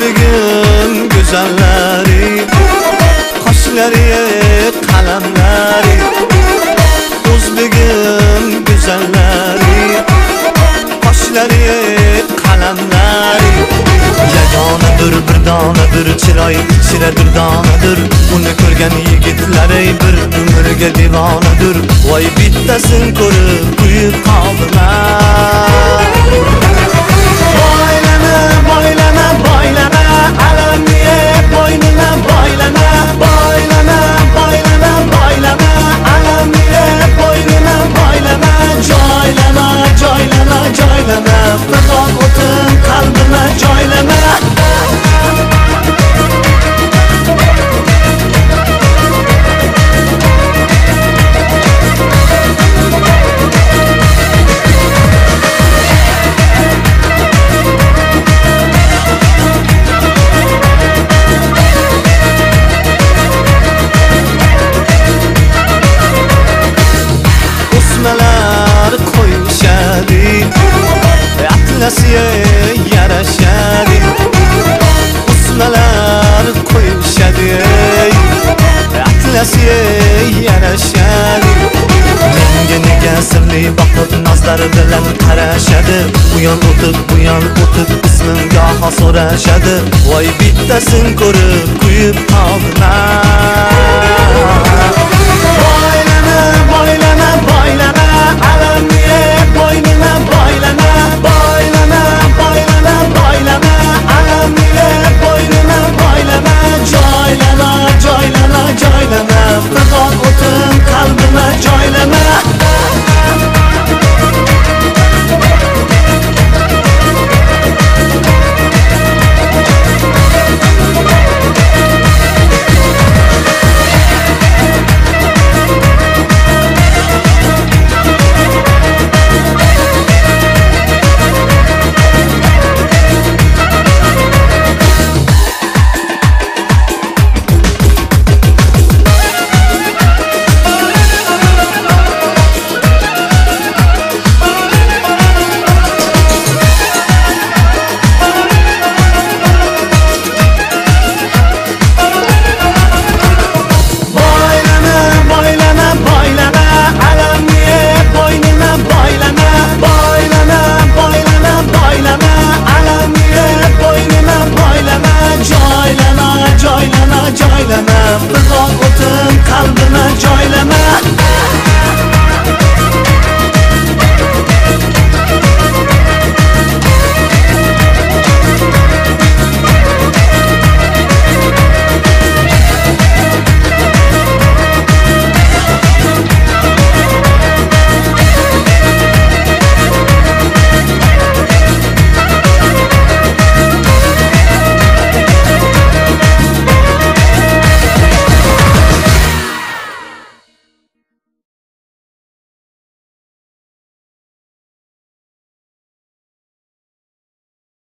bugün güzelleri Kaşları kalemleri Uz bugün güzelleri Kaşları kalemleri Yeganedir bir danedir çıray Siredir danedir Bunu körgen yigitlere bir Ömürge divanedir Vay bittesin körüp uyup kaldılar yaşadı Yenge nega sırlı bakıp nazları bilen karaşadı Bu yan otup bu yan otup ismin gaha soraşadı Vay bittesin korup kuyup aldına